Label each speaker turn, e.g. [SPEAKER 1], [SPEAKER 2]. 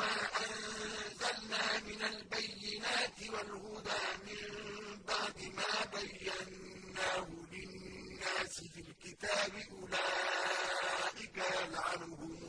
[SPEAKER 1] مَا أَنزَلْنَا مِنَ الْبَيِّنَاتِ وَالْهُدَىٰ مِن بَعْدِ مَا بَيَّنَّاهُ لِلنَّاسِ فِي الْكِتَابِ ۙ أُولَٰئِكَ يَلْعَنُهُمُ